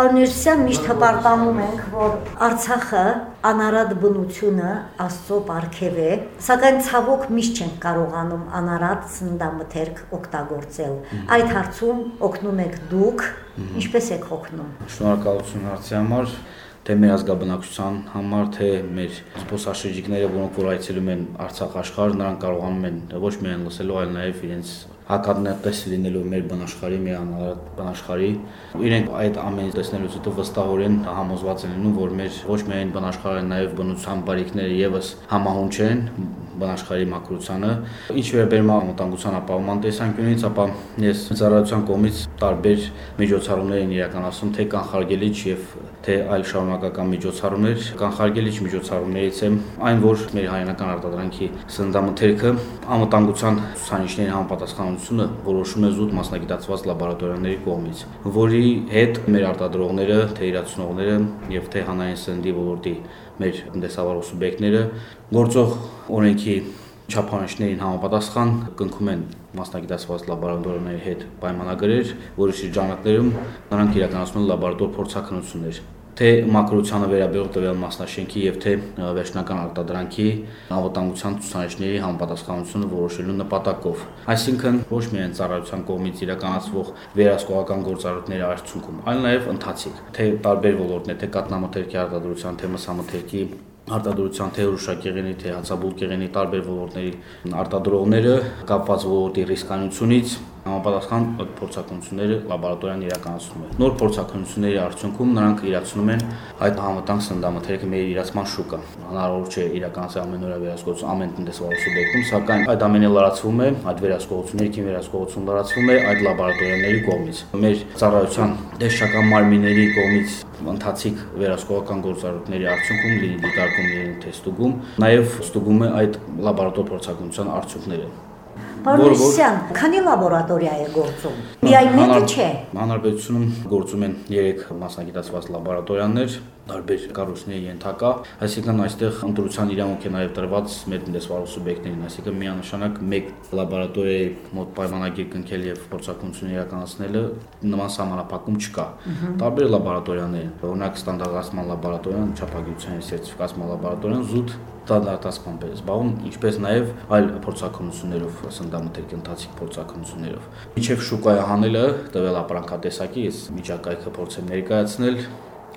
Պարոն Ներսյան, միշտ հպարտանում ենք, որ Արցախը անարատ բնությունը Աստծո պարգև է, սակայն ցավոք միշտ չենք կարողանում անարատ սննդամթերք օգտագործել։ Այդ հարցում օգնում եք դուք, ինչպես եք օգնում։ Շնորհակալություն հարցի համար թե մեր ազգաբնակչության համար, թե մեր զբոսաշրջիկները, որոնք որ այցելում են Արցախ աշխարհ, նրանք կարողանում են ոչ միայն լսելու, այլ նաև իրենց հակառնետես լինելու մեր բնաշխարի, մեր անհարատ բնաշխարի։ Իրենք այդ ամենը տեսնելուց հետո վստահորեն համոզված են լինում, որ մեր ոչ միայն բնաշխարհը, նաև բնության բարիկները եւս համահունչ են բնաշխարհի մակրությանը։ Ինչ վերաբերում է անվտանգության ապահովման տեսանկյունից, ապա ես ծառայության կողմից տարբեր միջոցառումներ են իրականացում, թե կանխարգելիչ եւ թե այլ շարունակական միջոցառումներ։ Կանխարգելիչ միջոցառումներից է այն, որ մեր հայանական արտադրանքի սննդամթերքը անվտանգության ցուցանիշների համապատասխանություն արտադրությունը որոշում է զուտ մասնագիտացված լաբորատորիաների կողմից, որի հետ մեր արտադրողները, թե իրացնողները եւ թե հանրային սննդի ոլորտի մեր տնտեսավարող սուբյեկտները գործող օրենքի չափանիշներին համապատասխան կնքում են մասնագիտացված լաբորատորիաների հետ պայմանագրեր, որի շրջանակներում նրանք իրականացնում են լաբորատոր փորձաքննություններ թե մակրոցյանը վերաբերող տվյալ մասնաշենքի եւ թե վերջնական արտադրանքի անվտանգության ցուցանիշների համապատասխանությունը որոշելու նպատակով։ Այսինքն ոչ միայն ծառայության կողմից իրականացվող վերահսկողական գործառույթների արդյունքում, այլ նաեւ ընթացիկ, թե տարբեր ոլորտներ, թե կատնամթերքի արտադրության, թե մսամթերքի արտադրության թե հրուշակեղենի, թե հացաբուլկեղենի տարբեր ոլորտների արտադրողները կապված ոլորտի ռիսկանությունից համապատասխան փորձակնությունները լաբորատորիան իրականացնում է։ Նոր փորձակնությունների արդյունքում նրանք իրացնում են այդ համատանք սննդամթերքը մեր իրացման շուկա։ Հնարավոր չէ իրականացնել ամենօրյա վերահսկողություն ամեն տնտեսվարող սուբյեկտում, սակայն այդ ամենը լրացվում է, այդ վերահսկողությունների քիմ վերահսկողություն լրացվում է այդ լաբորատորիաների կողմից։ Մեր ծառայության դեշական մարմինների կողմից ընթացիկ վերահսկողական գործառույթների արդյունքում լինի դիտարկում, լինի թեստուգում, նաև ստուգում է այդ լաբորատոր փորձակնության արդյունքները։ Պարոն Սյան, քանի լաբորատորիա է գործում։ Միայն մեկը չէ։ Հանրապետությունում գործում են 3 մասնագիտացված լաբորատորիաներ, տարբեր կառույցների ենթակա, այսինքն այստեղ ընտրության իրավունք է նաև տրված մեր տնտեսվարող սուբյեկտներին, այսինքն միանշանակ մեկ լաբորատորիայի մոտ պայմանագիր կնքել եւ փորձակնություն իրականացնելը նման համանախապակում չկա։ Տարբեր լաբորատորիաներ, օրինակ ստանդարտացման լաբորատորիան, չափագիտության սերտիֆիկացման լաբորատորիան զուտ ստանդարտացմամբ է զբաղվում, ինչպես նաև այլ փորձակնություններով, սննդամթերքի ընթացիկ փորձակնություններով։ Միջև շուկայը հանելը տվել ապրանքատեսակի, ես միջակայքը փորձեմ ներկայացնել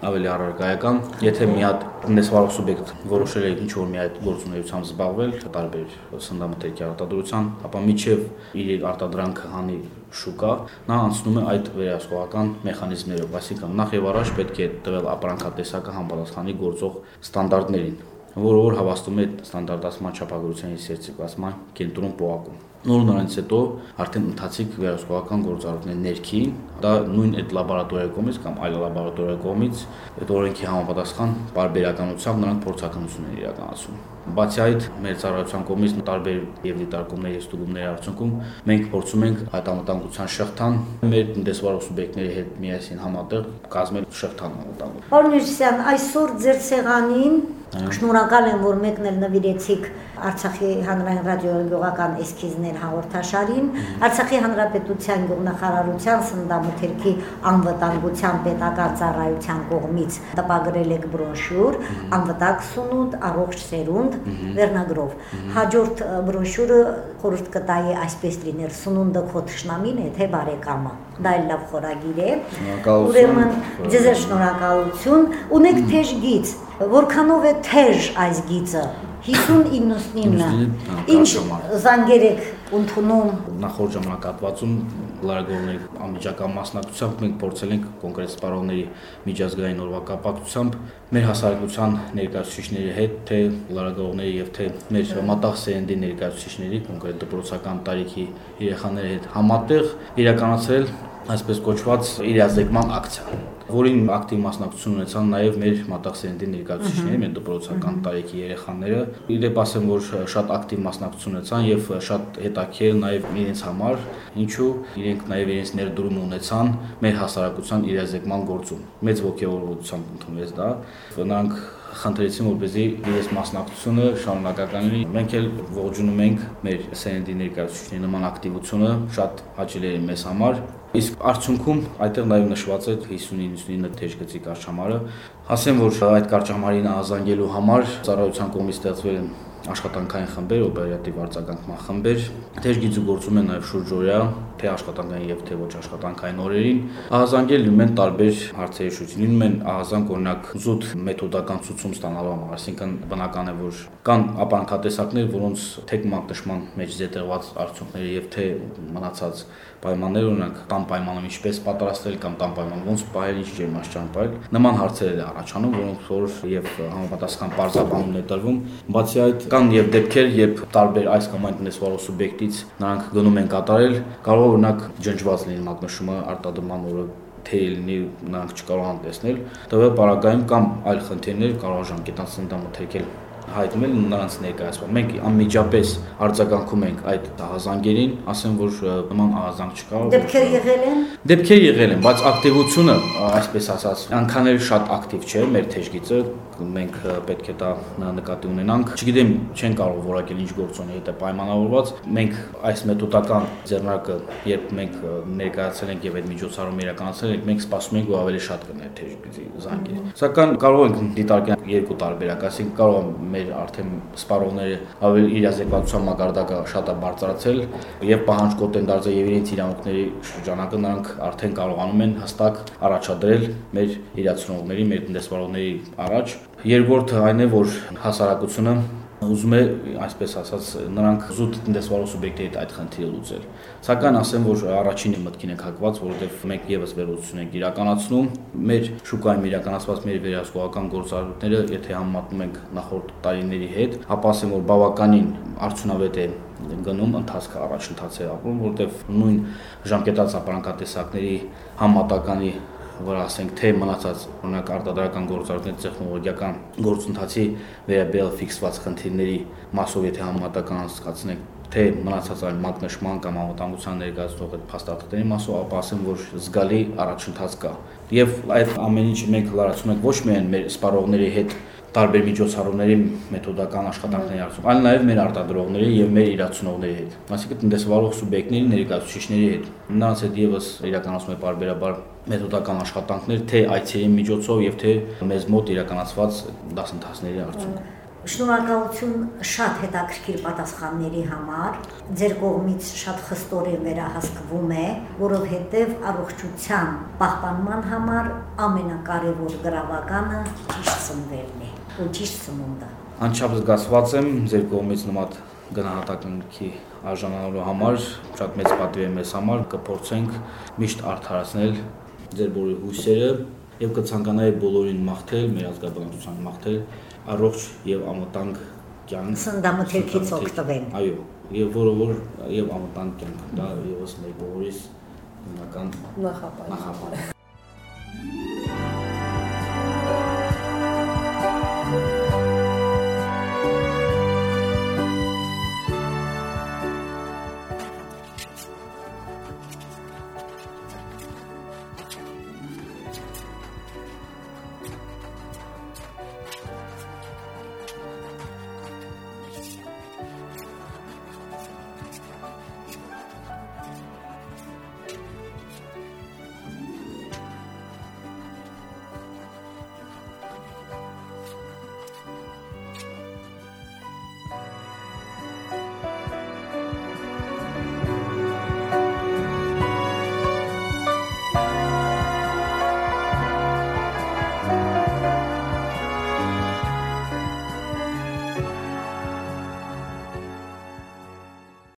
ավելի առարկայական, եթե մի հատ տնտեսվարող սուբյեկտ որոշել է ինչ որ մի այդ գործունեությամբ զբաղվել, տարբեր սննդամթերքի արտադրության, ապա միջև իր արտադրանքը հանի շուկա, նա անցնում է այդ վերահսկողական մեխանիզմներով, այսինքն նախ եւ առաջ պետք է տվել ապրանքատեսակը համապատասխանի գործող ստանդարտներին որը որ հավաստում է ստանդարտացման չափագրության սերտիֆիկացման կենտրոն ՊՕԱԿ-ում։ Նոր նրանից հետո արդեն ընթացիկ վերահսկողական գործառույթներ ներքին, դա նույն այդ լաբորատորիայի կողմից կամ այլ լաբորատորիայի կողմից այդ օրենքի համապատասխան բարբերականությամբ նրանք փորձականություն են իրականացում։ Բացի այդ, մեր ծառայության կողմից տարբեր եւ դիտարկումների եւ ստուգումների արդյունքում մենք փորձում ենք այդ անվտանգության շղթան մեր տնտեսվարող սուբյեկտների հետ միասին համատեղ կազմել շղթան անվտանգություն։ Պարոն Միրսյան, այսօր ձեր սեղանին Շնորհակալ եմ, որ մեկն էլ նվիրեցիք Արցախի հանրային ռադիոյի գյուղական էսքիզներ հաղորդաշարին, Արցախի հանրապետության գյուղնախարարության սննդամթերքի անվտանգության պետական ծառայության կողմից տպագրել եք բրոշյուր անվտանգ սնունդ առողջ սերունդ վերնագրով։ Հաջորդ բրոշյուրը խորհուրդ կտայի այսպես լիներ սնունդը քո թշնամին է թե բարեկամը։ Դա էլ լավ խորագիր է։ Ուրեմն ձեզ շնորհակալություն։ Ունեք թեժ գիծ Որքանով է թեժ այս գիծը 50-99 ինչ զանգեր եք ընդունում նախորդ ժամանակատվածում լարագորների անմիջական մասնակցությամբ մենք փորձել ենք կոնկրետ սպառողների միջազգային օրվա կապակցությամբ մեր հասարակության ներկայացուցիչների հետ թե լարագորների եւ թե մեր մատաղ սերնդի ներկայացուցիչների կոնկրետ դպրոցական տարիքի երեխաների հետ համատեղ իրականացրել այսպես կոչված իրազեկման ակցիա որին ակտիվ մասնակցություն ունեցան նաև մեր մատաղսերնդի ներկայացուցիչները, մեր դպրոցական տարիքի երեխաները։ Իրենք ասեմ, որ շատ ակտիվ մասնակցություն ունեցան եւ շատ հետաքրքիր նաև իրենց համար, ինչու իրենք նաև իրենց ներդրում ունեցան մեր հասարակության իրազեկման գործում։ Մեծ ողջավորությամբ ընդունվեց դա։ Նրանք խնդրեցին որպեսզի իրենց մասնակցությունը շարունակական լինի։ Մենք էլ ողջունում ենք մեր սերնդի ներկայացուցիչների նման ակտիվությունը, շատ հաճելի է մեզ համար Իսկ արդյունքում այդտեղ նաև նշված է 50-99 թեժգծի կարճամարը։ Ասեմ, որ այդ կարճամարին ազանգելու համար ծառայության կողմից ստեղծվել են աշխատանքային խմբեր, օպերատիվ արձագանքման խմբեր, թեժգիծը գործում է նաև շուրջօրյա, թե աշխատանքային եւ թե ոչ աշխատանքային օրերին։ Ահազանգել լինում են տարբեր հարցերի շուրջ։ Լինում են ահազանգ օրինակ զուտ մեթոդական ցուցում ստանալու համար, այսինքն բնական է, որ կան ապրանքատեսակներ, որոնց թե մակտշման մեջ զետեղված արդյունքները եւ թե մնացած պայմաններ, օրինակ տան պայմանը ինչպես պատրաստել կամ տան պայմանը ոնց պահել, ինչ ջերմաշճան պահել։ Նման հարցեր առաջանում, որոնք որ եւ համապատասխան բարձրաբանում է տրվում։ Բացի այդ կան եւ դեպքեր, երբ տարբեր այս կամ այն տնեսվարող սուբյեկտից նրանք գնում են կատարել, կարող օրինակ ջնջված լինի մագնշումը արտադրման օրը թե լինի նրանք չկարողան տեսնել, տվյալ պարագայում կամ այլ խնդիրներ կարող ժամկետանց ընդամթերքել հայտնել նրանց ներկայացման։ Մենք անմիջապես արձագանքում ենք այդ ահազանգերին, ասեմ որ նման ահազանգ չկա։ Դեպքեր եղել են։ Դեպքեր եղել են, բայց ակտիվությունը, այսպես ասած, անքաներ շատ ակտիվ չէ մեր թեժգիծը, մենք պետք է դա նկատի ունենանք։ Չգիտեմ, չեն կարող որակել ինչ գործոնի հետ է պայմանավորված։ Մենք այս մեթոդական ձեռնարկը, երբ մենք ներկայացել ենք եւ այդ միջոցառումը իրականացրել ենք, մենք սպասում ենք, որ ավելի շատ կներ թեժգիծի զանգեր։ Սակայն կարող ենք դիտարկել երկու տարբերակ, այսինքն կարող մեր արդեն սպառողները ավելի իրազեկվածության մակարդակը շատ է բարձրացել եւ պահանջկոտ են դարձել եւ իրենց իրավունքների շրջանակը նրանք արդեն կարողանում են հստակ առաջադրել մեր իրացնողների, մեր տնտեսվարողների առաջ Երկրորդը այն է, որ հասարակությունը ուզում է, այսպես ասած, նրանք զուտ տնտեսվարող սուբյեկտի հետ այդ խնդիրը լուծել։ Սակայն ասեմ, որ առաջինի մտքին ենք հակված, որովհետև մենք եւս վերլուծություն ենք իրականացնում։ Մեր շուկայում իրականացված մեր վերահսկողական գործառույթները, եթե համեմատում ենք նախորդ տարիների հետ, ապա ասեմ, որ բավականին արդյունավետ է գնում ընթացքը առաջընթաց է ապրում, որովհետև նույն ժամկետած ապրանքատեսակների համատականի որ ասենք թե մնացած օրինակ արտադրական գործառույթների տեխնոլոգիական գործընթացի վերաբերյալ ֆիքսված խնդիրների մասով եթե համատական անցկացնենք թե մնացած այն մագնշման կամ անվտանգության ներկայացնող այդ փաստաթղթերի մասով, ապա ասեմ, որ զգալի առաջընթաց կա։ Եվ այդ ամեն ինչը մենք լարացում ենք ոչ միայն մեր սպառողների հետ տարբեր միջոցառումների մեթոդական աշխատանքների արդյունքում, այլ նաև մեր արտադրողների եւ մեր իրացունողների հետ, այսինքն տնտեսվարող սուբյեկտների ներկայացուցիչների հետ։ Նրանց հետ եւս իրականացում է բարբերաբար մեթոդական աշխատանքներ թե այցերի միջոցով եւ թե մեզ մոտ իրականացված դասընթացների արդյունքում։ Շնորհակալություն շատ հետաքրքիր պատասխանների համար։ Ձեր կողմից շատ խստորեն վերահսկվում է, որովհետև առողջության պահպանման համար ամենակարևոր գրավականը ճիշտ սնվելն է ու ճիշտ սնունդը։ Անչափ զգացված եմ ձեր կողմից նման գնահատականքի արժանանալու համար, շատ մեծ պատիվ է մեզ համար, կփորձենք միշտ արդարացնել ձեր բոլոր հույսերը եւ կցանկանայի բոլորին մաղթել, մեր ազգաբնակչության մաղթել առողջ եւ ամտանգ կյանք սննդամթերքից օգտվեն։ Այո, եւ որը որ եւ ամտանգ կյանք, դա եւս մեր բոլորիս հիմնական նախապայման։ նախապայման։